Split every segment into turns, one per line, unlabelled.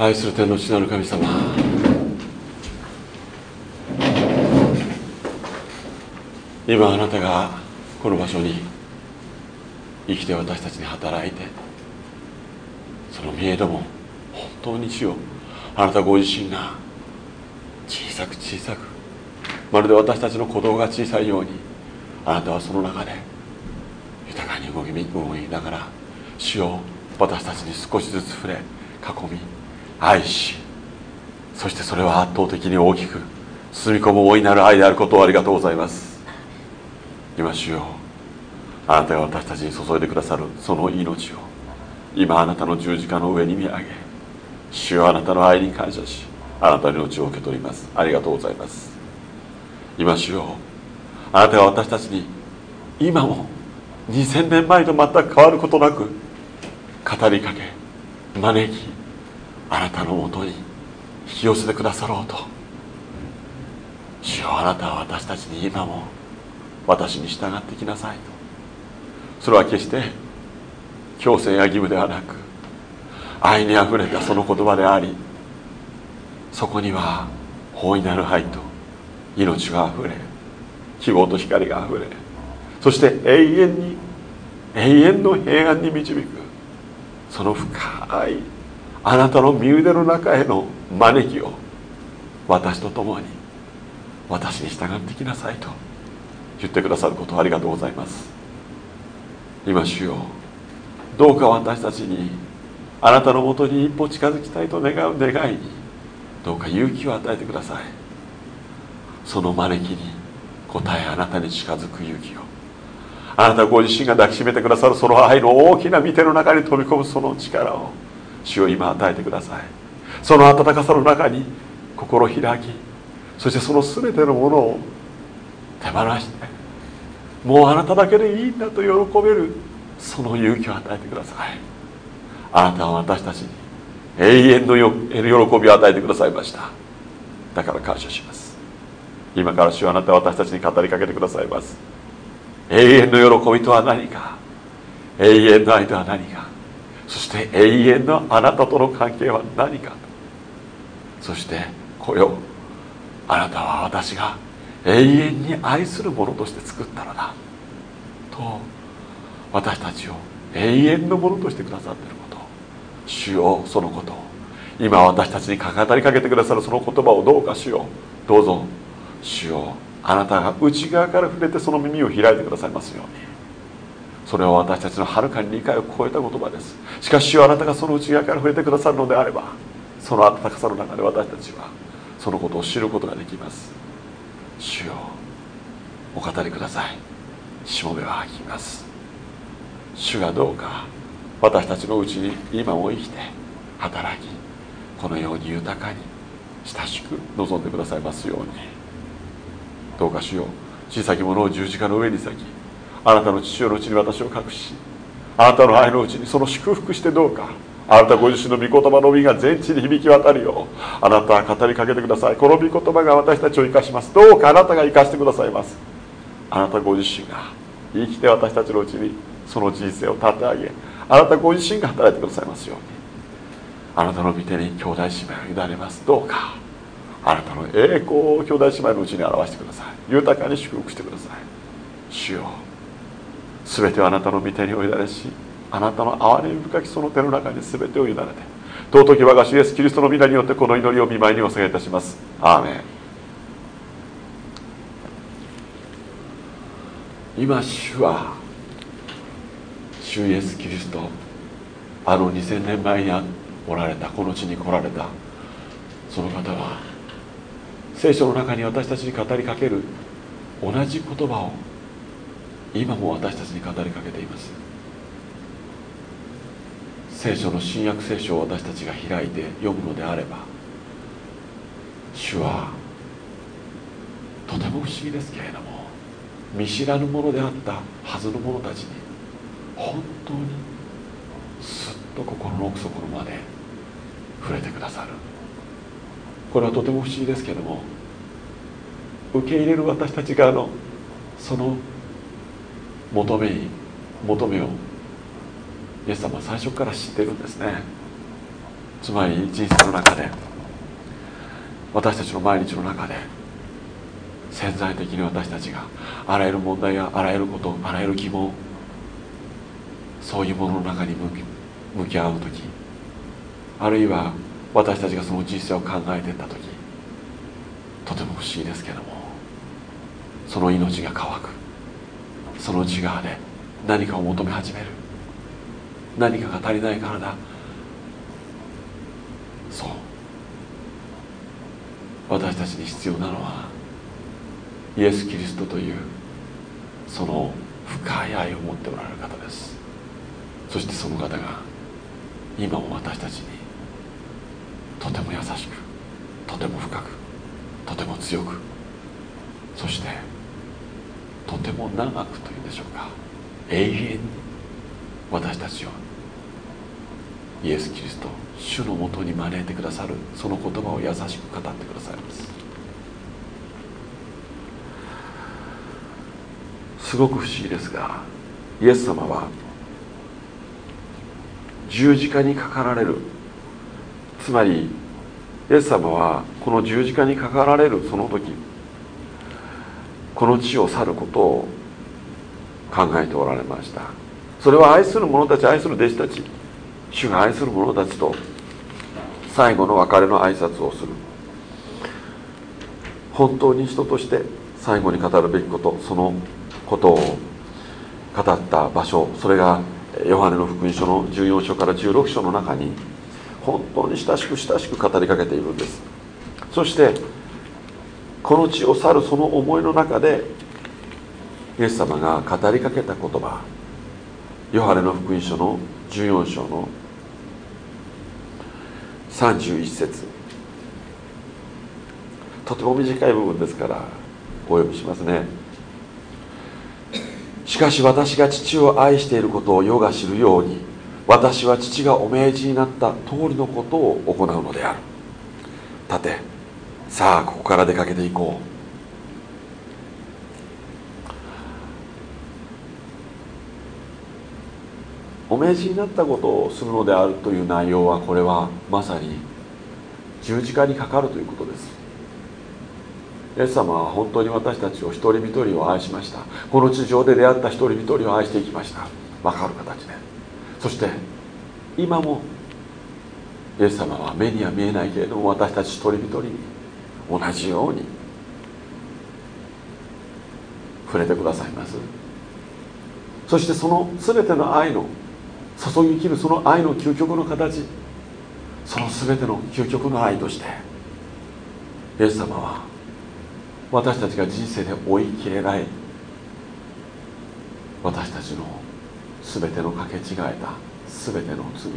愛する天の父なる神様。今あなたがこの場所に生きて私たちに働いてその見えども本当に主よ。あなたご自身が小さく小さくまるで私たちの鼓動が小さいようにあなたはその中で豊かに動き動きながら主を私たちに少しずつ触れ囲み愛しそしてそれは圧倒的に大きく包み込む大いなる愛であることをありがとうございます。今主よあなたが私たちに注いでくださるその命を今あなたの十字架の上に見上げ主よあなたの愛に感謝しあなたの命を受け取ります。ありがとうございます。今主よあなたが私たちに今も2000年前と全く変わることなく語りかけ招きあなたのもとに引き寄せてくださろうと。主よあなたは私たちに今も私に従ってきなさいと。それは決して強制や義務ではなく愛にあふれたその言葉でありそこには大いなる愛と命があふれ希望と光があふれそして永遠に永遠の平安に導くその深いあなたの身腕の中への招きを私と共に私に従ってきなさいと言ってくださることをありがとうございます。今主よどうか私たちにあなたのもとに一歩近づきたいと願う願いにどうか勇気を与えてください。その招きに応えあなたに近づく勇気を。あなたご自身が抱きしめてくださるその愛の大きな御手の中に飛び込むその力を。主を今与えてください。その温かさの中に心開きそしてその全てのものを手放してもうあなただけでいいんだと喜べるその勇気を与えてください。あなたは私たちに永遠の喜びを与えてくださいました。だから感謝します。今から主はあなたは私たちに語りかけてくださいます。永遠の喜びとは何か？永遠の愛とは何か？そして永遠のあなたとの関係は何かそして来よあなたは私が永遠に愛するものとして作ったのだ。と私たちを永遠のものとしてくださっていること。主よそのこと。を今私たちに語りかけてくださるその言葉をどうか主よう。どうぞ。主よあなたが内側から触れてその耳を開いてくださいますように。それは私たちのはるかに理解を超えた言葉です。しかしあなたがその内側から触れてくださるのであればその温かさの中で私たちはそのことを知ることができます。主よお語りください。しもべは吐きます。主がどうか私たちのうちに今も生きて働きこのように豊かに親しく望んでくださいますように。どうか主よ小さきものを十字架の上に咲きあなたの父親のうちに私を隠しあなたの愛のうちにその祝福してどうかあなたご自身の御言葉の実が全地に響き渡るようあなたは語りかけてください。この御言葉が私たちを生かします。どうかあなたが生かしてくださいます。あなたご自身が生きて私たちのうちにその人生を立て上げあなたご自身が働いてくださいますように。あなたの御手に兄弟姉妹を委ねます。どうかあなたの栄光を兄弟姉妹のうちに表してください。豊かに祝福してください。主よ全てはあなたの御手にお委ねしあなたの憐れみ深きその手の中に全てを委ねて尊き我が主イエスキリストの皆によってこの祈りを見舞いにお下げいたします。アーメン。今主は主イエスキリストあの2000年前におられたこの地に来られた。その方は聖書の中に私たちに語りかける同じ言葉を今も私たちに語りかけています。聖書の新約聖書を私たちが開いて読むのであれば主はとても不思議ですけれども見知らぬものであったはずの者たちに本当にすっと心の奥底まで触れてくださる。これはとても不思議ですけれども受け入れる私たち側のその求めに求めをイエス様は最初から知ってるんですね。つまり人生の中で私たちの毎日の中で潜在的に私たちがあらゆる問題やあらゆることあらゆる疑問そういうものの中に向き合う時あるいは私たちがその人生を考えていった時とても不思議ですけどもその命が乾く。その内側で何かを求め始める。何かが足りないからだ。そう。私たちに必要なのはイエス・キリストというその深い愛を持っておられる方です。そしてその方が今も私たちにとても優しくとても深くとても強くそしてとても長くというんでしょうか。永遠に私たちをイエス・キリスト主のもとに招いてくださるその言葉を優しく語ってくださいます。すごく不思議ですがイエス様は十字架にかかられる。つまりイエス様はこの十字架にかかられるその時この地を去ることを考えておられました。それは愛する者たち愛する弟子たち主が愛する者たちと最後の別れの挨拶をする。本当に人として最後に語るべきことそのことを語った場所それがヨハネの福音書の14章から16章の中に本当に親しく親しく語りかけているんです。そしてこの地を去るその思いの中でイエス様が語りかけた言葉ヨハネの福音書の14章の31節。とても短い部分ですからお読みしますね。しかし私が父を愛していることを世が知るように私は父がお命じになった通りのことを行うのである。立てさあここから出かけていこう。お命じになったことをするのであるという内容はこれはまさに十字架にかかるということです。イエス様は本当に私たちを一人一人を愛しました。この地上で出会った一人一人を愛していきました。分かる形で。そして今もイエス様は目には見えないけれども私たち一人一人に同じように触れてくださいます。そしてその全ての愛の注ぎきるその愛の究極の形その全ての究極の愛としてイエス様は私たちが人生で追いきれない私たちの全てのかけ違えた全ての罪。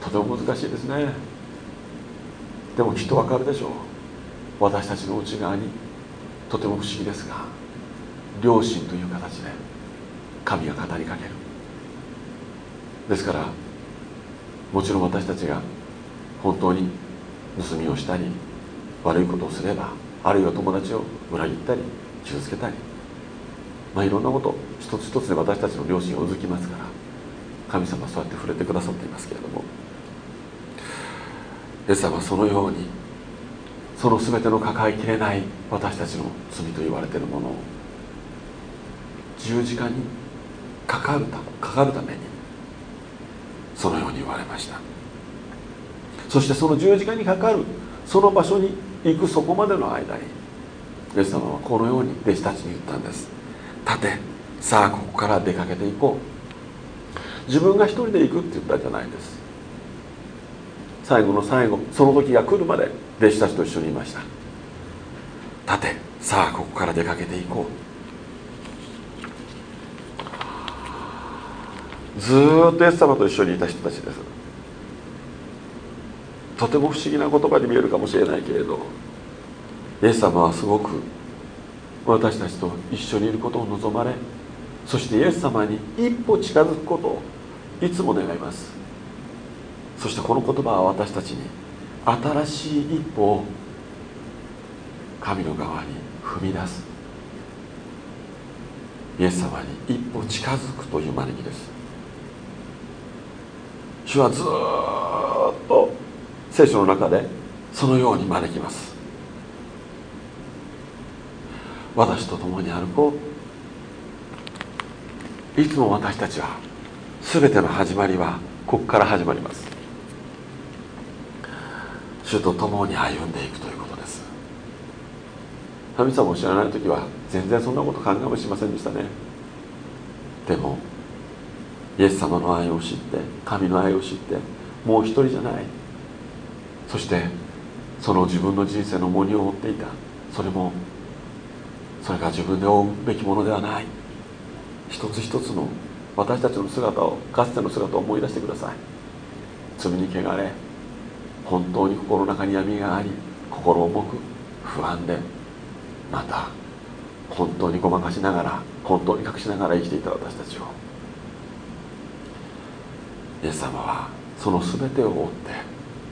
とても難しいですね。でもきっとわかるでしょう。私たちの内側にとても不思議ですが良心という形で神が語りかける。ですからもちろん私たちが本当に盗みをしたり悪いことをすればあるいは友達を裏切ったり傷つけたりまあいろんなこと一つ一つで私たちの良心をうずきますから神様はそうやって触れてくださっていますけれどもイエス様はそのようにその全ての抱えきれない私たちの罪と言われているものを十字架にかかるたかかるためにそのように言われました。そしてその十字架にかかるその場所に行くそこまでの間にイエス様はこのように弟子たちに言ったんです。立てさあここから出かけていこう。自分が一人で行くって言ったんじゃないんです。最後の最後その時が来るまで弟子たちと一緒にいました。立てさあここから出かけていこう。ずっとイエス様と一緒にいた人たちです。とても不思議な言葉に見えるかもしれないけれどイエス様はすごく私たちと一緒にいることを望まれそしてイエス様に一歩近づくことをいつも願います。そしてこの言葉は私たちに新しい一歩を神の側に踏み出す。イエス様に一歩近づくという招きです。主はずっと聖書の中でそのように招きます。私と共に歩こう。いつも私たちは全ての始まりはここから始まります。主と共に歩んでいくということです。神様を知らない時は全然そんなこと考えもしませんでしたね。でもイエス様の愛を知って神の愛を知ってもう一人じゃない。そしてその自分の人生の重荷を負っていた。それもそれが自分で負うべきものではない。一つ一つの私たちの姿をかつての姿を思い出してください。罪に汚れ本当に心の中に闇があり心重く不安でまた本当にごまかしながら本当に隠しながら生きていた私たちを。イエス様はその全てを追って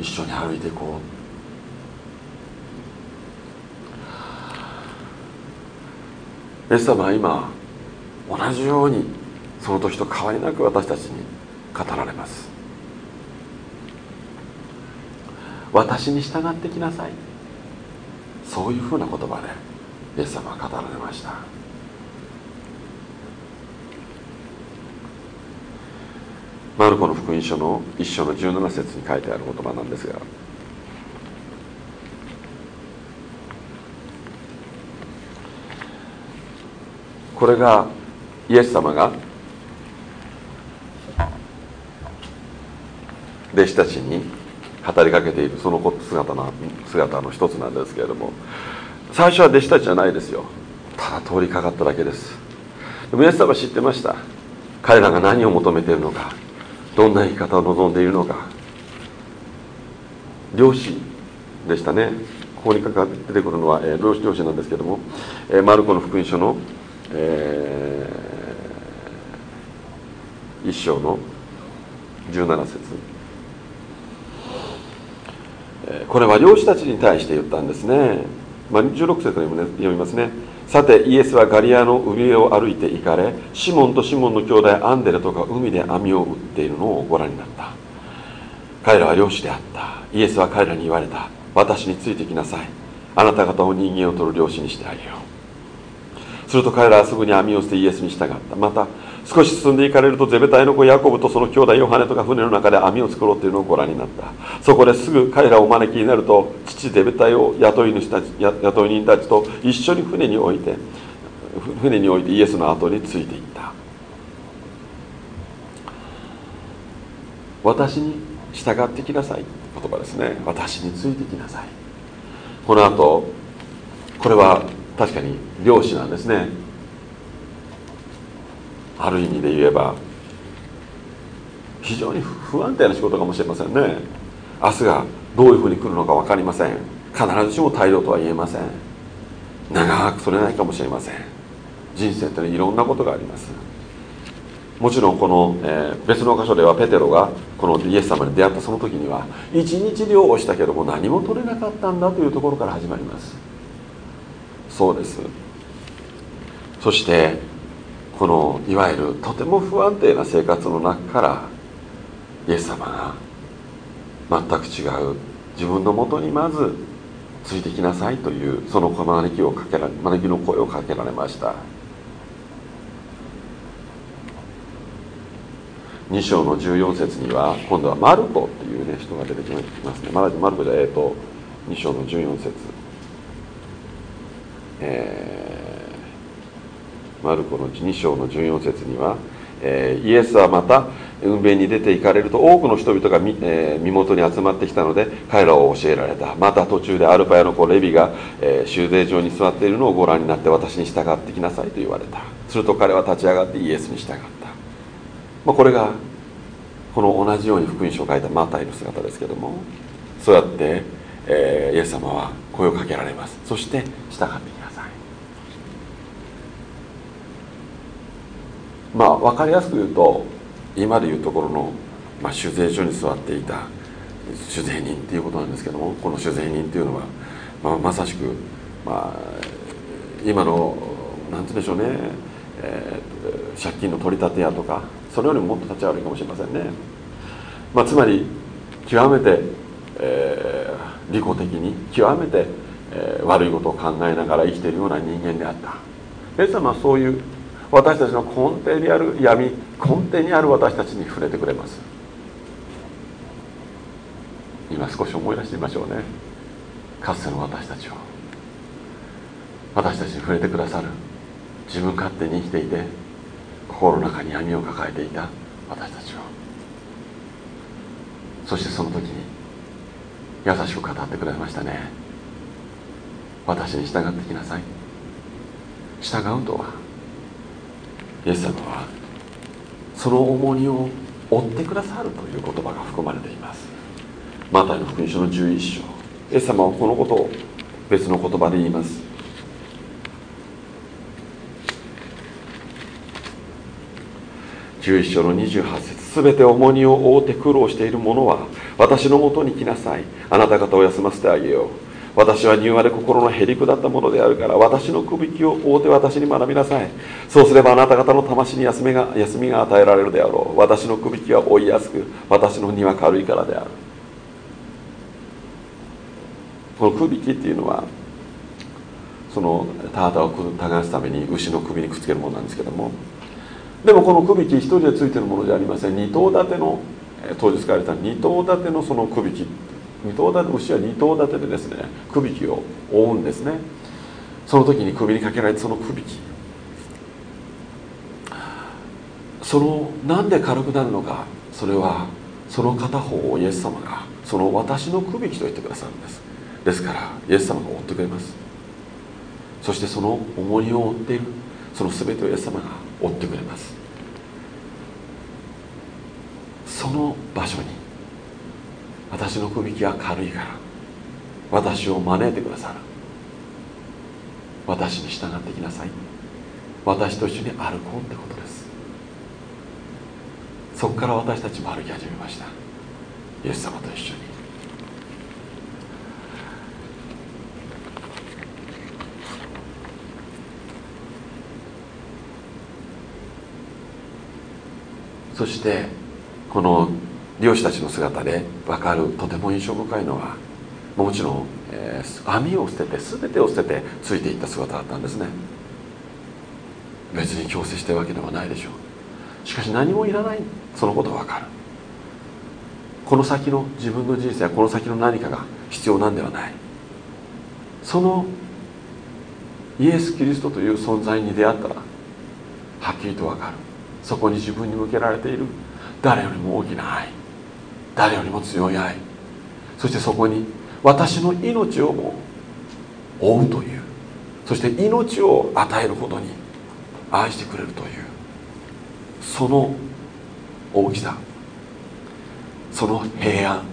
一緒に歩いていこう。イエス様は今同じようにその時と変わりなく私たちに語られます。私に従ってきなさい。そういうふうな言葉でイエス様は語られました。マルコの福音書の一章の17節に書いてある言葉なんですがこれがイエス様が弟子たちに語りかけているその姿の姿の一つなんですけれども最初は弟子たちじゃないですよ。ただ通りかかっただけです。でもイエス様は知ってました。彼らが何を求めているのかどんな生き方を望んでいるのか。漁師でしたね。ここにかか出てくるのは、えー、漁師なんですけども、えー、マルコの福音書の、えー、一章の17節。これは漁師たちに対して言ったんですね、まあ、16節にも、ね、読みますね。さてイエスはガリアの海を歩いて行かれシモンとシモンの兄弟アンデレとか海で網を打っているのをご覧になった。彼らは漁師であった。イエスは彼らに言われた。私についてきなさい。あなた方を人間を取る漁師にしてあげよう。すると彼らはすぐに網を捨てイエスに従った。また少し進んでいかれるとゼベタイの子ヤコブとその兄弟ヨハネとか船の中で網を作ろうというのをご覧になった。そこですぐ彼らをお招きになると父ゼベタイを雇い主たち雇い人たちと一緒に船に置いて船に置いてイエスの後についていった。私に従ってきなさい。言葉ですね。私についてきなさい。この後これは確かに漁師なんですね。ある意味で言えば非常に不安定な仕事かもしれませんね。明日がどういうふうに来るのか分かりません。必ずしも態度とは言えません。長くそれないかもしれません。人生っていろんなことがあります。もちろんこの、えー、別の箇所ではペテロがこのイエス様に出会ったその時には一日漁をしたけども何も取れなかったんだというところから始まります。そうです。そしてこのいわゆるとても不安定な生活の中からイエス様が全く違う自分のもとにまずついてきなさいというその招きをかけら招きの声をかけられました。2章の14節には今度はマルコっていうね人が出てきますね。マルコじゃえっ、ー、と2章の14節。えーマルコの2章の14節には、え、イエスはまた運命に出て行かれると多くの人々が身,、え、身元に集まってきたので彼らを教えられた。また途中でアルパヤの子レビが、えー、修税場に座っているのをご覧になって私に従ってきなさいと言われた。すると彼は立ち上がってイエスに従った、まあ、これがこの同じように福音書を書いたマタイの姿ですけどもそうやって、えー、イエス様は声をかけられます。そして従ってままあ分かりやすく言うと今でいうところの、まあ、酒税所に座っていた酒税人っていうことなんですけどもこの酒税人っていうのは、まあ、まさしく、まあ、今の何て言うんでしょうね、えー、借金の取り立て屋とかそれよりももっと立ち悪いかもしれませんね。まあ、つまり極めて、えー、利己的に極めて、えー、悪いことを考えながら生きているような人間であった。エス様はそういう私たちの根底にある闇根底にある私たちに触れてくれます。今少し思い出してみましょうね。かつての私たちを。私たちに触れてくださる。自分勝手に生きていて心の中に闇を抱えていた。私たちを。そしてその時に優しく語ってくれましたね。私に従ってきなさい。従うとはイエス様はその重荷を負ってくださるという言葉が含まれています。マタイの福音書の11章。イエス様はこのことを別の言葉で言います。11章の28節。すべて重荷を負って苦労している者は私のもとに来なさい。あなた方を休ませてあげよう。私は柔和で心のへりくだったものであるから私のくびきを負うて私に学びなさい。そうすればあなた方の魂に休みが休みが与えられるであろう。私のくびきは追いやすく私の荷は軽いからである。このくびきっていうのはその田畑を耕すために牛の首にくっつけるものなんですけども。でもこのくびき一人でついてるものじゃありません。二頭立ての当時使われた二頭立てのそのくびき。二頭立て牛は二頭立てでですねくびきを覆うんですね。その時に首にかけられたそのくびきそのなんで軽くなるのか。それはその片方をイエス様がその私のくびきと言ってくださるんです。ですからイエス様が追ってくれます。そしてその重荷を負っているその全てをイエス様が追ってくれます。その場所に私のくびきは軽いから。私を招いてくださる。私に従ってきなさい。私と一緒に歩こうってことです。そこから私たちも歩き始めました。イエス様と一緒に。そしてこの漁師たちの姿で分かるとても印象深いのはもちろん、えー、網を捨てて全てを捨ててついていった姿だったんですね。別に強制してるわけではないでしょう。しかし何もいらないそのことは分かる。この先の自分の人生はこの先の何かが必要なんではない。そのイエス・キリストという存在に出会ったらはっきりと分かる。そこに自分に向けられている。誰よりも大きな愛。誰よりも強い愛。そしてそこに私の命をも追うという。そして命を与えるほどに愛してくれるという。その大きさ。その平安。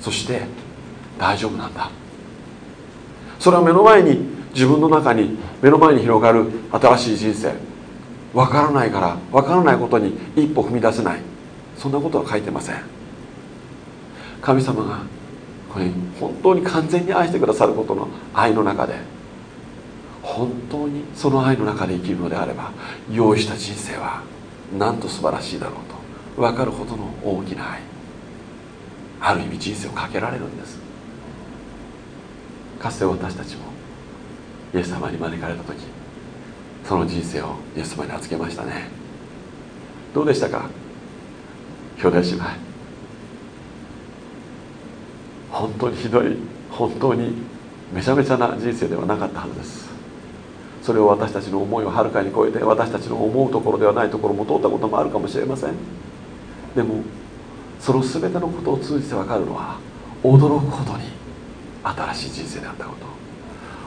そして大丈夫なんだ。それは目の前に自分の中に目の前に広がる新しい人生。分からないから分からないことに一歩踏み出せない。そんなことは書いてません。神様がこれ本当に完全に愛してくださることの愛の中で本当にその愛の中で生きるのであれば用意した人生はなんと素晴らしいだろうと分かるほどの大きな愛ある意味人生をかけられるんです。かつて私たちもイエス様に招かれた時その人生をイエス様に預けましたね。どうでしたか？兄弟姉妹本当にひどい本当にめちゃめちゃな人生ではなかったはずです。それを私たちの思いをはるかに超えて私たちの思うところではないところも通ったこともあるかもしれません。でもその全てのことを通じて分かるのは驚くほどに新しい人生であったこ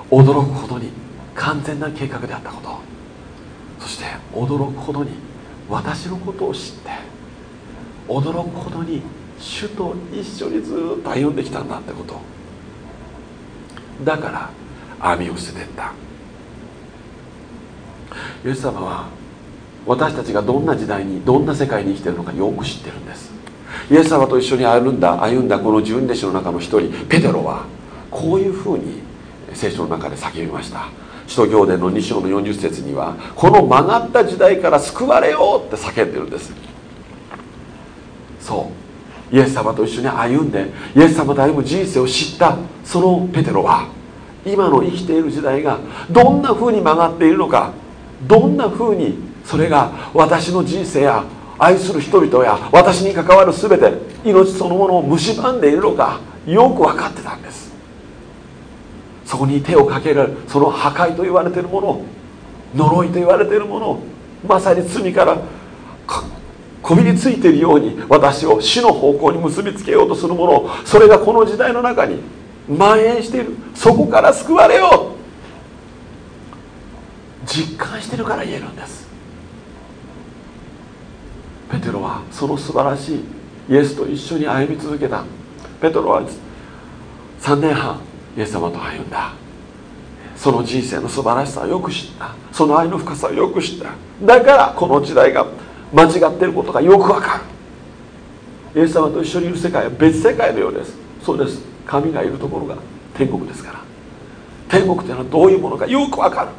と。驚くほどに完全な計画であったこと。そして驚くほどに私のことを知って驚くほどに主と一緒にずっと歩んできたんだってこと。だから網を捨ててった。イエス様は私たちがどんな時代にどんな世界に生きてるのかよく知ってるんです。イエス様と一緒に歩んだ歩んだこの十二弟子の中の一人ペテロはこういうふうに聖書の中で叫びました。使徒行伝の2章の40節にはこの曲がった時代から救われようって叫んでるんです。そう。イエス様と一緒に歩んでイエス様と歩む人生を知った。そのペテロは今の生きている時代がどんな風に曲がっているのかどんな風にそれが私の人生や愛する人々や私に関わる全て命そのものを蝕んでいるのかよく分かってたんです。そこに手をかけるその破壊と言われているもの呪いと言われているものまさに罪からこびりついているように私を死の方向に結びつけようとするものそれがこの時代の中に蔓延している。そこから救われよう。実感してるから言えるんです。ペテロはその素晴らしいイエスと一緒に歩み続けた。ペテロは3年半イエス様と歩んだ。その人生の素晴らしさをよく知った。その愛の深さをよく知った。だからこの時代が間違っていることがよくわかる。イエス様と一緒にいる世界は別世界のようです。そうです。神がいるところが天国ですから。天国というのはどういうものかよくわかる。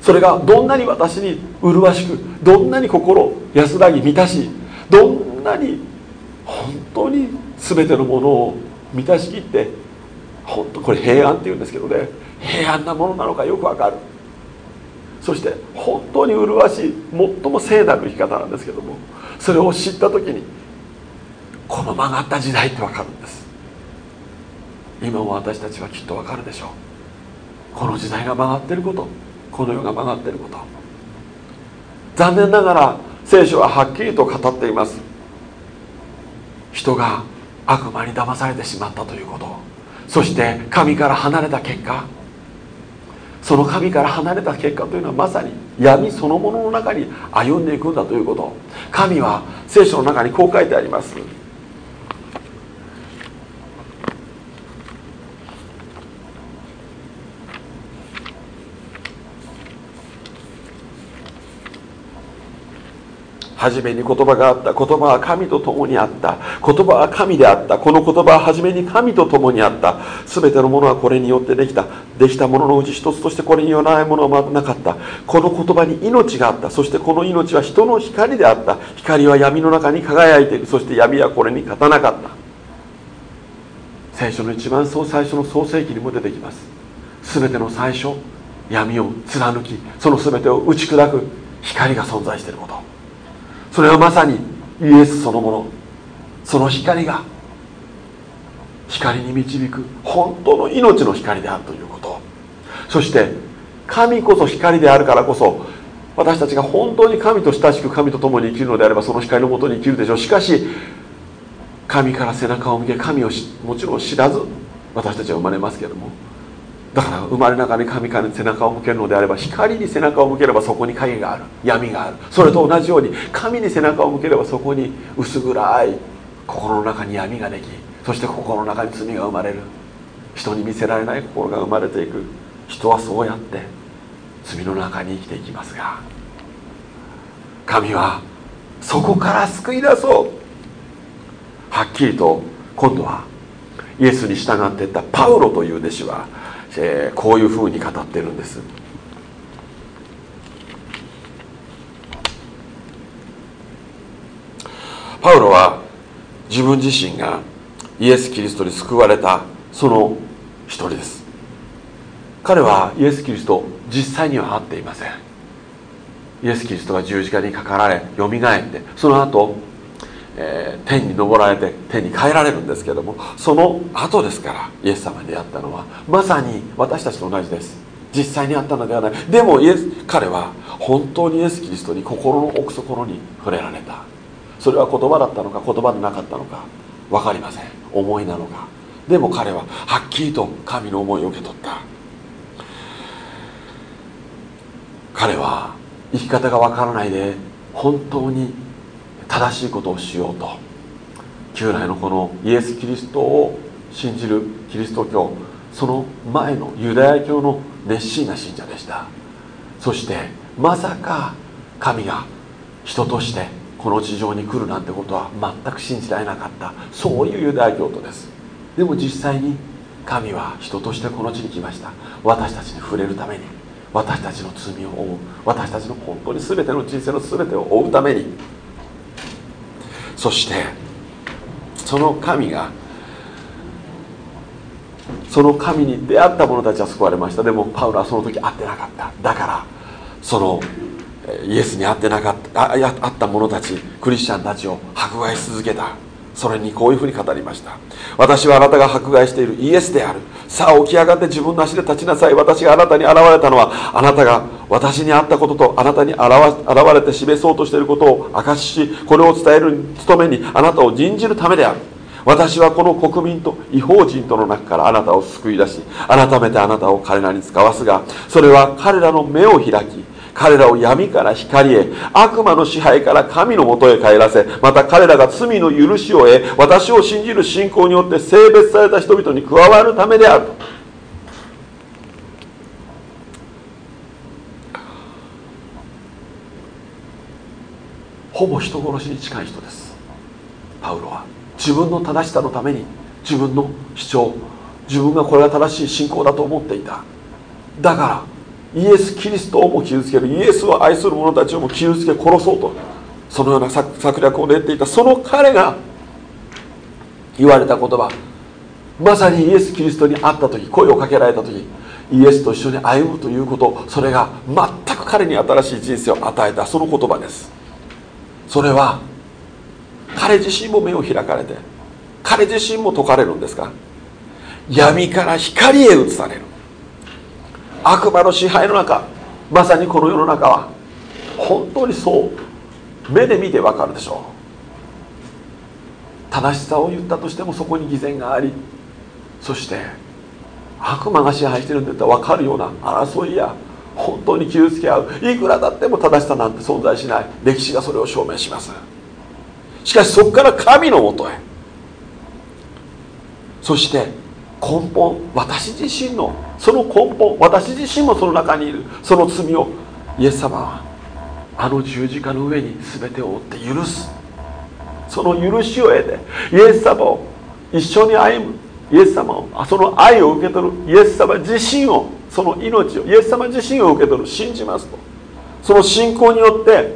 それがどんなに私に麗しくどんなに心安らぎ満たしどんなに本当に全てのものを満たしきって本当これ平安っていうんですけどね。平安なものなのかよくわかる。そして本当に麗しい最も聖なる生き方なんですけどもそれを知った時にこの曲がった時代ってわかるんです。今も私たちはきっとわかるでしょう。この時代が曲がってることこの世が曲がってること。残念ながら聖書ははっきりと語っています。人が悪魔に騙されてしまったということ。そして神から離れた結果その神から離れた結果というのはまさに闇そのものの中に歩んでいくんだということ。神は聖書の中にこう書いてあります。初めに言葉があった。言葉は神と共にあった。言葉は神であった。この言葉は初めに神と共にあった。全てのものはこれによってできた。できたもののうち一つとしてこれによらないものはなかった。この言葉に命があった。そしてこの命は人の光であった。光は闇の中に輝いている。そして闇はこれに勝たなかった。聖書の一番最初の創世記にも出てきます。全ての最初闇を貫きその全てを打ち砕く光が存在していること。それはまさにイエスそのもの。その光が光に導く本当の命の光であるということ。そして神こそ光であるからこそ私たちが本当に神と親しく神と共に生きるのであればその光のもとに生きるでしょう。しかし神から背中を向け神をもちろん知らず私たちは生まれますけれどもだから生まれながらに神から背中を向けるのであれば光に背中を向ければそこに影がある。闇がある。それと同じように神に背中を向ければそこに薄暗い心の中に闇ができそして心の中に罪が生まれる。人に見せられない心が生まれていく。人はそうやって罪の中に生きていきますが神はそこから救い出そう。はっきりと今度はイエスに従っていったパウロという弟子はえー、こういうふうに語ってるんです。パウロは自分自身がイエス・キリストに救われたその一人です。彼はイエス・キリスト実際には会っていません。イエス・キリストが十字架にかかられよみがえってその後えー、天に昇られて天に帰られるんですけどもその後ですからイエス様に出会ったのはまさに私たちと同じです。実際にあったのではない。でもイエス彼は本当にイエス・キリストに心の奥底に触れられた。それは言葉だったのか言葉でなかったのか分かりません。思いなのか。でも彼ははっきりと神の思いを受け取った。彼は生き方が分からないで本当に正しいことをしようと。旧来のこのイエス・キリストを信じるキリスト教その前のユダヤ教の熱心な信者でした。そしてまさか神が人としてこの地上に来るなんてことは全く信じられなかった。そういうユダヤ教徒です。でも実際に神は人としてこの地に来ました。私たちに触れるために。私たちの罪を負う。私たちの本当に全ての人生の全てを負うために。そしてその神がその神に出会った者たちは救われました。でもパウロはその時会ってなかった。だからそのイエスに会ってなかった会った者たちクリスチャンたちを迫害し続けた。それにこういうふうに語りました。私はあなたが迫害しているイエスである。さあ起き上がって自分の足で立ちなさい。私があなたに現れたのはあなたが私に会ったこととあなたに現れて示そうとしていることを証ししこれを伝える務めにあなたを任じるためである。私はこの国民と違法人との中からあなたを救い出し改めてあなたを彼らに使わすがそれは彼らの目を開き彼らを闇から光へ悪魔の支配から神のもとへ帰らせまた彼らが罪の許しを得私を信じる信仰によって性別された人々に加わるためであるほぼ人殺しに近い人です。パウロは自分の正しさのために自分の主張自分がこれが正しい信仰だと思っていた。だからイエス・キリストをも傷つけるイエスを愛する者たちをも傷つけ殺そうとそのような策略を練っていたその彼が言われた言葉まさにイエス・キリストに会った時声をかけられた時イエスと一緒に歩むということそれが全く彼に新しい人生を与えたその言葉です。それは彼自身も目を開かれて彼自身も解かれるんですか？闇から光へ移される。悪魔の支配の中まさにこの世の中は本当にそう目で見てわかるでしょう。正しさを言ったとしてもそこに偽善がありそして悪魔が支配してるんだったら分かるような争いや本当に傷つけ合ういくらだっても正しさなんて存在しない。歴史がそれを証明します。しかしそこから神のもとへそして根本私自身のその根本私自身もその中にいる。その罪をイエス様はあの十字架の上に全てを負って許す。その許しを得てイエス様を一緒に歩む。イエス様をその愛を受け取る。イエス様自身をその命をイエス様自身を受け取る。信じますと。その信仰によって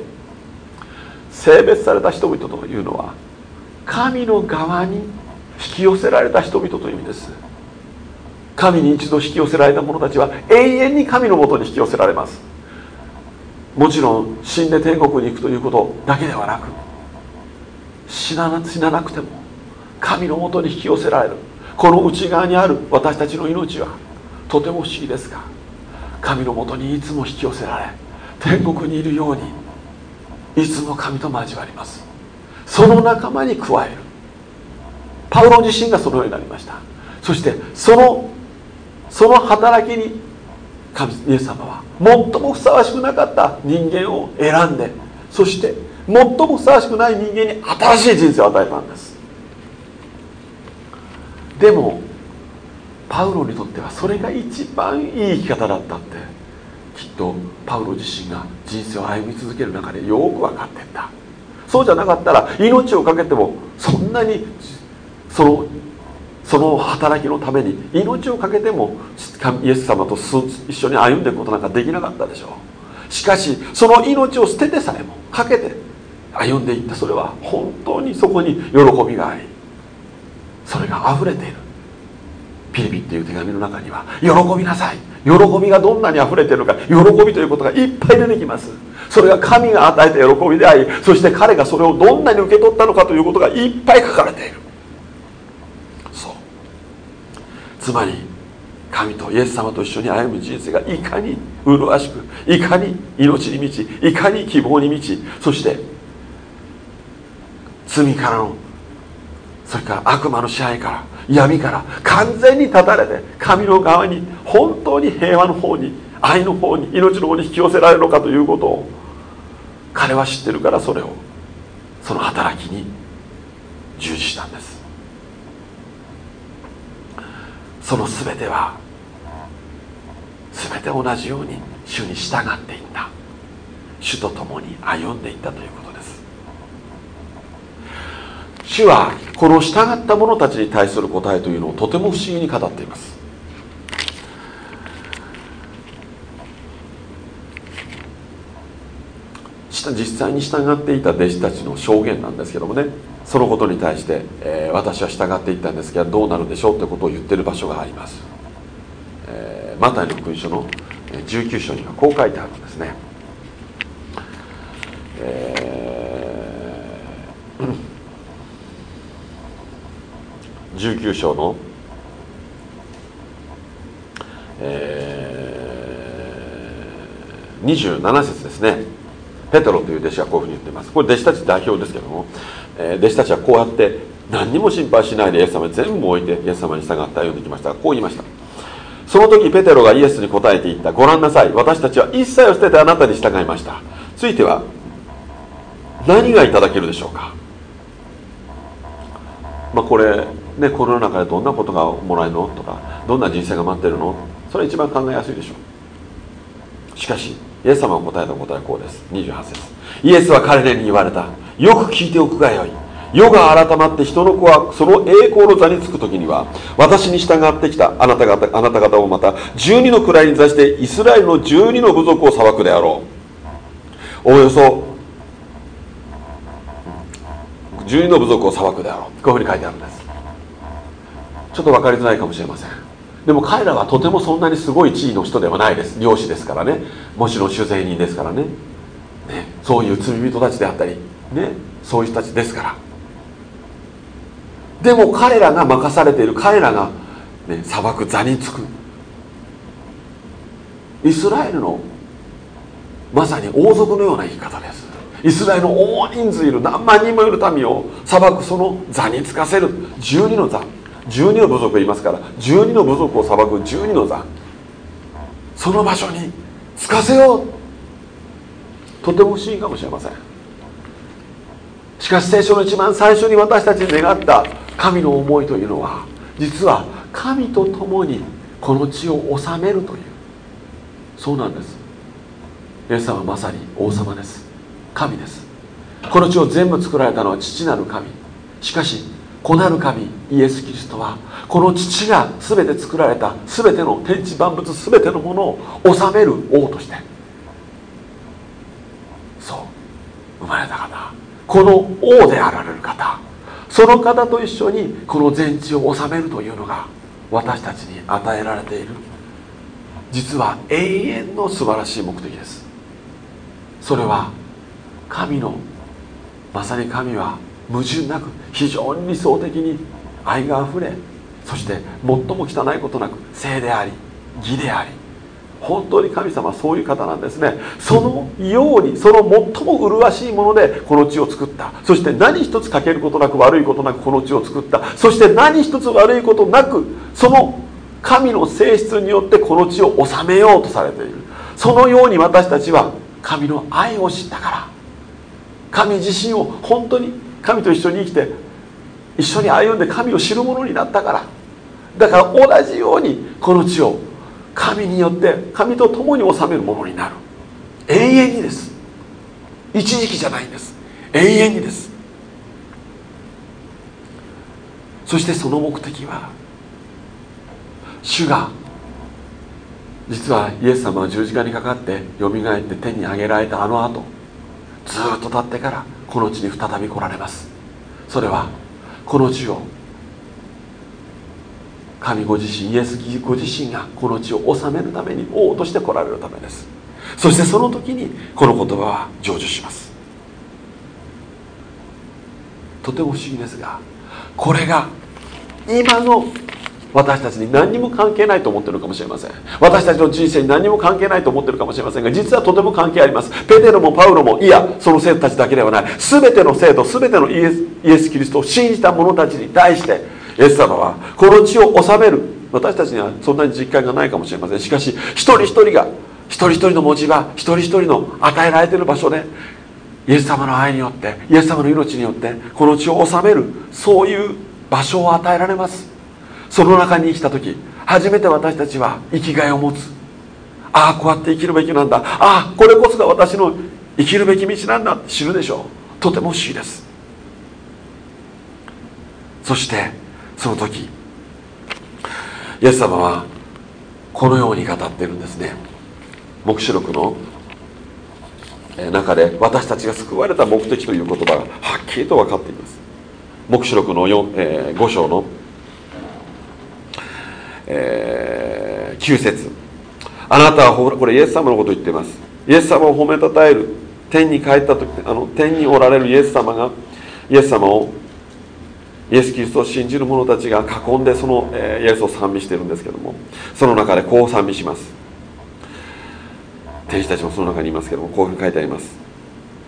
性別された人々というのは神の側に引き寄せられた人々という意味です。神に一度引き寄せられた者たちは永遠に神のもとに引き寄せられます。もちろん死んで天国に行くということだけではなく死な死ななくても神のもとに引き寄せられる。この内側にある私たちの命はとても不思議ですが神のもとにいつも引き寄せられ天国にいるようにいつも神と交わります。その仲間に加える。パウロ自身がそのようになりました。そしてそのその働きに神イエス様は最もふさわしくなかった人間を選んでそして最もふさわしくない人間に新しい人生を与えたんです。でもパウロにとってはそれが一番いい生き方だったってきっとパウロ自身が人生を歩み続ける中でよく分かっていった。そうじゃなかったら命を懸けてもそんなにそのその働きのために命を懸けてもイエス様と一緒に歩んでいくことなんかできなかったでしょう。しかしその命を捨ててさえもかけて歩んでいったそれは本当にそこに喜びがありそれが溢れている。ピリピっていう手紙の中には喜びなさい。喜びがどんなに溢れているのか喜びということがいっぱい出てきます。それが神が与えた喜びでありそして彼がそれをどんなに受け取ったのかということがいっぱい書かれているそうつまり神とイエス様と一緒に歩む人生がいかに麗しくいかに命に満ちいかに希望に満ちそして罪からのそれから悪魔の支配から闇から完全に断たれて神の側に本当に平和の方に愛の方に命の方に引き寄せられるのかということを彼は知ってるからそれをその働きに従事したんです。その全ては全て同じように主に従っていった。主と共に歩んでいったということです。主はこの従った者たちに対する答えというのをとても不思議に語っています。実際に従っていた弟子たちの証言なんですけどもね。そのことに対して、えー、私は従っていったんですけどどうなるでしょうということを言ってる場所があります、えー、マタイの福音書の19章にはこう書いてあるんですね、えー、19章の、えー、27節ですね。ペトロという弟子はこういうふうに言っています。これ弟子たち代表ですけども、えー、弟子たちはこうやって何にも心配しないでイエス様に全部置いてイエス様に従って歩んできました。がこう言いました。その時ペテロがイエスに答えて言った。ご覧なさい。私たちは一切を捨ててあなたに従いました。ついては何がいただけるでしょうか。まあこれねこの中でどんなことがもらえるのとかどんな人生が待ってるの。それは一番考えやすいでしょう。しかしイエス様が答えた答えはこうです。28節。イエスは彼らに言われた。よく聞いておくがよい。世が改まって人の子はその栄光の座につく時には私に従ってきたあなた方あなた方をまた12の位に座してイスラエルの12の部族を裁くであろう。おおよそ12の部族を裁くであろう。こういうふうに書いてあるんです。ちょっと分かりづらいかもしれません。でも彼らはとてもそんなにすごい地位の人ではないです。漁師ですからね。もちろん酒税人ですからね。ね。そういう罪人たちであったり。ね。そういう人たちですから。でも彼らが任されている。彼らが、ね、裁く座につく。イスラエルのまさに王族のような生き方です。イスラエルの大人数いる。何万人もいる民を裁くその座につかせる。12の座。12の部族いますから12の部族を裁く12の座。その場所につかせよう。とても不思議かもしれません。しかし聖書の一番最初に私たちに願った神の思いというのは実は神と共にこの地を治めるという。そうなんです。イエス様はまさに王様です。神です。この地を全部作られたのは父なる神。しかし子なる神イエス・キリストはこの父が全て作られた全ての天地万物全てのものを治める王としてそう生まれた方。この王であられる方。その方と一緒にこの全地を治めるというのが私たちに与えられている実は永遠の素晴らしい目的です。それは神のまさに神は矛盾なく非常に理想的に愛があふれそして最も汚いことなく聖であり義であり本当に神様はそういう方なんですね。そのようにその最も麗しいものでこの地を作った。そして何一つ欠けることなく悪いことなくこの地を作った。そして何一つ悪いことなくその神の性質によってこの地を治めようとされている。そのように私たちは神の愛を知ったから。神自身を本当に神と一緒に生きて一緒に歩んで神を知る者になったから。だから同じようにこの地を神によって神と共に治めるものになる。永遠にです。一時期じゃないんです。永遠にです。そしてその目的は主が実はイエス様は十字架にかかってよみがえって手に上げられたあの後ずっと経ってからこの地に再び来られます。それはこの地を。神ご自身イエスご自身がこの地を治めるために王として来られるためです。そしてその時にこの言葉は成就します。とても不思議ですがこれが今の私たちに何にも関係ないと思ってるかもしれません。私たちの人生に何にも関係ないと思ってるかもしれませんが実はとても関係あります。ペテロもパウロもいやその生徒たちだけではない。全ての生徒全てのイエスイエス・キリストを信じた者たちに対してイエス様はこの地を治める。私たちにはそんなに実感がないかもしれません。しかし一人一人が一人一人の持ち場一人一人の与えられている場所でイエス様の愛によってイエス様の命によってこの地を治める。そういう場所を与えられます。その中に生きた時初めて私たちは生きがいを持つ。ああこうやって生きるべきなんだ。ああこれこそが私の生きるべき道なんだ。って知るでしょう。とても不思議です。そしてその時イエス様はこのように語ってるんですね。黙示録の中で私たちが救われた目的という言葉がはっきりと分かっています。黙示録の4、え、5章の、えー、9節あなたはこれイエス様のことを言っています。イエス様を褒めたたえる。天に帰った時あの天におられるイエス様がイエス様をイエス・キリストを信じる者たちが囲んでその、え、イエスを賛美しているんですけどもその中でこう賛美します。天使たちもその中にいますけどもこういうふうに書いてあります。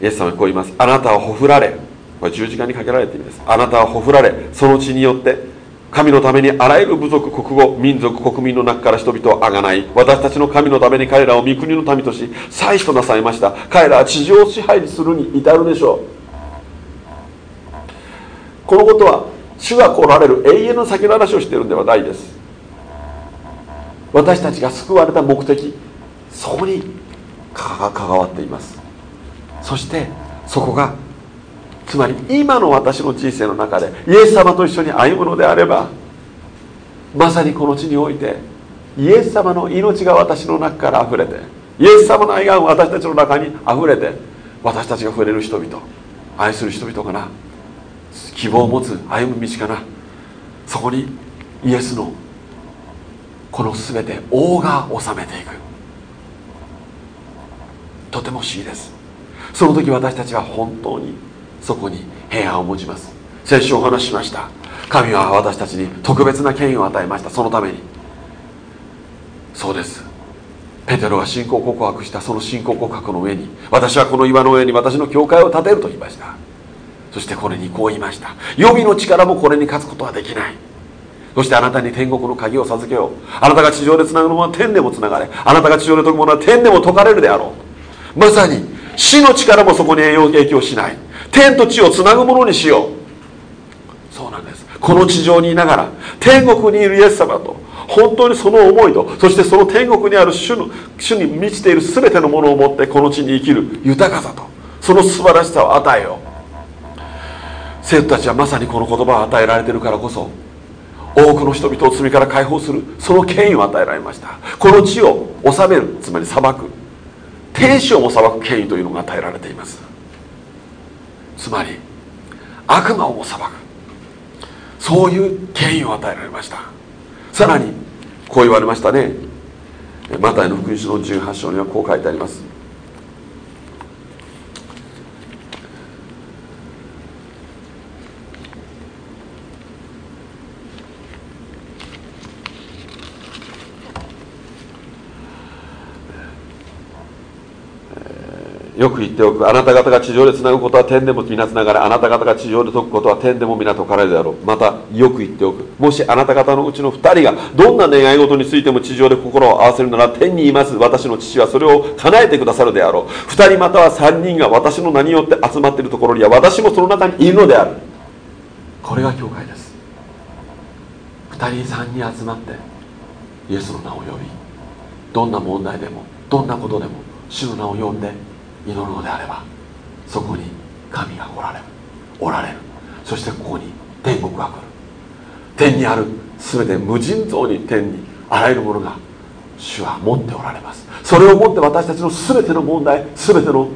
イエス様はこう言います。あなたはほふられ。これ十字架にかけられています。あなたはほふられ。その血によって神のためにあらゆる部族国語民族国民の中から人々をあがない。私たちの神のために彼らを御国の民とし祭司となさいました。彼らは地上を支配するに至るでしょう。このことは主が来られる永遠の先の話をしているんではないです。私たちが救われた目的そこに関わっています。そしてそこがつまり今の私の人生の中でイエス様と一緒に歩むのであればまさにこの地においてイエス様の命が私の中から溢れてイエス様の愛が私たちの中に溢れて私たちが触れる人々愛する人々かな希望を持つ歩む道かなそこにイエスのこの全て王が治めていく。とても不思議です。その時私たちは本当にそこに平安を持ちます。先週お話ししました。神は私たちに特別な権威を与えました。そのために。そうです。ペテロは信仰告白した。その信仰告白の上に私はこの岩の上に私の教会を建てると言いました。そしてこれにこう言いました。予備の力もこれに勝つことはできない。そしてあなたに天国の鍵を授けよう。あなたが地上でつなぐものは天でもつながれ。あなたが地上で解くものは天でも解かれるであろう。まさに死の力もそこに影響しない。天と地をつなぐものにしよう。そうなんです。この地上にいながら天国にいるイエス様と本当にその思いとそしてその天国にある主の主に満ちている全てのものを持ってこの地に生きる豊かさとその素晴らしさを与えよう。生徒たちはまさにこの言葉を与えられているからこそ多くの人々を罪から解放するその権威を与えられました。この地を治めるつまり裁く天使をも裁く権威というのが与えられています。つまり悪魔をも裁く。そういう権威を与えられました。さらにこう言われましたね。マタイの福音書の18章にはこう書いてあります。っておく。あなた方が地上でつなぐことは天でも皆つながれ。あなた方が地上で解くことは天でも皆解かれるであろう。またよく言っておく。もしあなた方のうちの2人がどんな願い事についても地上で心を合わせるなら天にいます。私の父はそれを叶えてくださるであろう。2人または3人が私の名によって集まっているところには私もその中にいるのである。これが教会です。2人3人集まってイエスの名を呼びどんな問題でもどんなことでも主の名を呼んで祈るのであればそこに神がおられるおられる。そしてここに天国が来る。天にある全て無尽蔵に天にあらゆるものが主は持っておられます。それをもって私たちの全ての問題全ての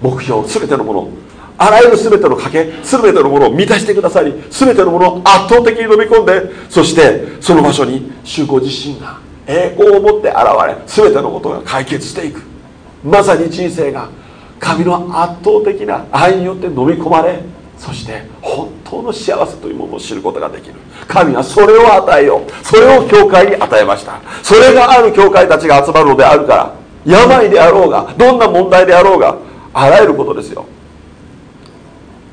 目標全てのものあらゆる全ての賭け全てのものを満たしてくださり全てのものを圧倒的に飲み込んでそしてその場所に主ご自身が栄光を持って現れ全てのことが解決していく。まさに人生が神の圧倒的な愛によって飲み込まれそして本当の幸せというものを知ることができる。神はそれを与えよう。それを教会に与えました。それがある教会たちが集まるのであるから病であろうがどんな問題であろうがあらゆることですよ。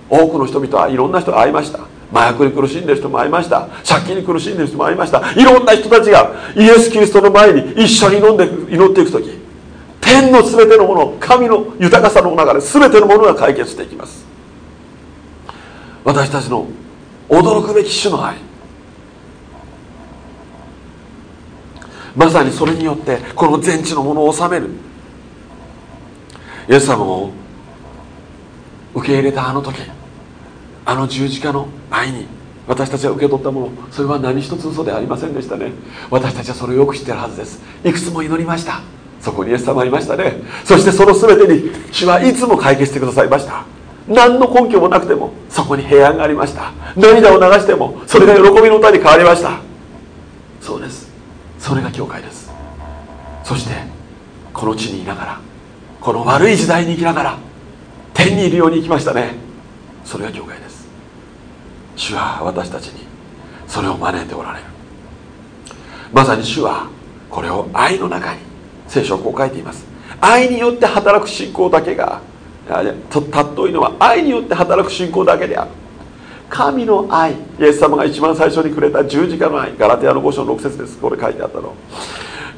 多くの人々はいろんな人が会いました。麻薬に苦しんでる人も会いました。借金に苦しんでる人も会いました。いろんな人たちがイエス・キリストの前に一緒に祈んで祈っていく時。天の全てのもの神の豊かさの中で全てのものが解決していきます。私たちの驚くべき主の愛。まさにそれによってこの全地のものを治める。イエス様を受け入れたあの時あの十字架の愛に私たちが受け取ったものそれは何一つ嘘ではありませんでしたね。私たちはそれをよく知ってるはずです。いくつも祈りました。そこにイエス様いましたね。そしてその全てに主はいつも解決してくださいました。何の根拠もなくてもそこに平安がありました。涙を流してもそれが喜びの歌に変わりました。そうです。それが教会です。そしてこの地にいながらこの悪い時代に生きながら天にいるように生きましたね。それが教会です。主は私たちにそれを招いておられる。まさに主はこれを愛の中に聖書はこう書いています。愛によって働く信仰だけがたっといのは愛によって働く信仰だけである。神の愛イエス様が一番最初にくれた十字架の愛ガラテヤの5章の6節です。これ書いてあったの。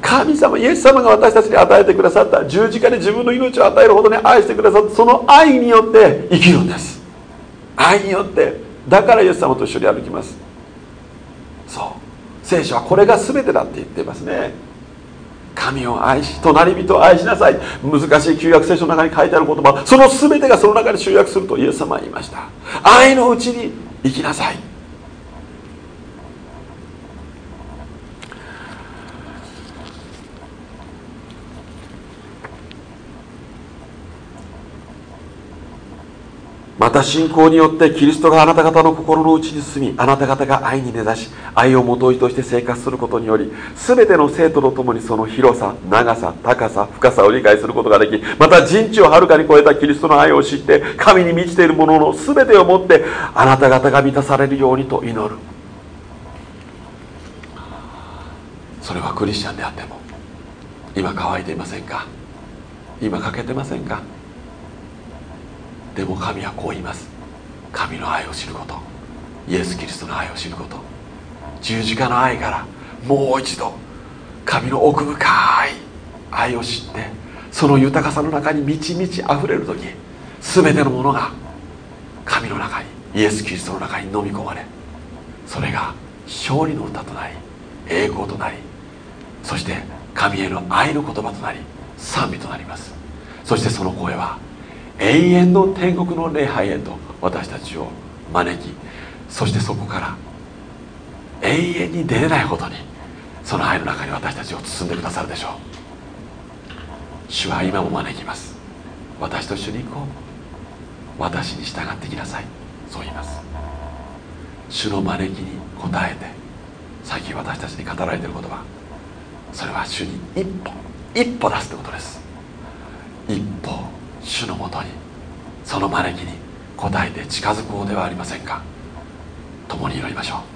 神様イエス様が私たちに与えてくださった十字架で自分の命を与えるほどに愛してくださったその愛によって生きるんです。愛によってだからイエス様と一緒に歩きます。そう。聖書はこれが全てだって言っていますね。神を愛し隣人を愛しなさい。難しい旧約聖書の中に書いてある言葉。その全てがその中に集約するとイエス様は言いました。愛のうちに生きなさい。また信仰によってキリストがあなた方の心の内に住みあなた方が愛に根ざし愛をもといとして生活することにより全ての生徒と共にその広さ長さ高さ深さを理解することができまた人知をはるかに超えたキリストの愛を知って神に満ちているものの全てをもってあなた方が満たされるようにと祈る。それはクリスチャンであっても今乾いていませんか？今欠けてませんか？でも神はこう言います。神の愛を知ること。イエス・キリストの愛を知ること。十字架の愛からもう一度神の奥深い愛を知ってその豊かさの中に満ち満ち溢れる時全てのものが神の中にイエス・キリストの中に飲み込まれそれが勝利の歌となり栄光となりそして神への愛の言葉となり賛美となります。そしてその声は永遠の天国の礼拝へと私たちを招きそしてそこから永遠に出れないほどにその愛の中に私たちを包んでくださるでしょう。主は今も招きます。私と一緒に行こう私に従ってきなさい。そう言います。主の招きに応えて最近私たちに語られている言葉それは主に一歩一歩出すってことです。一歩主のもとにその招きに応えて近づこうではありませんか。共に祈りましょう。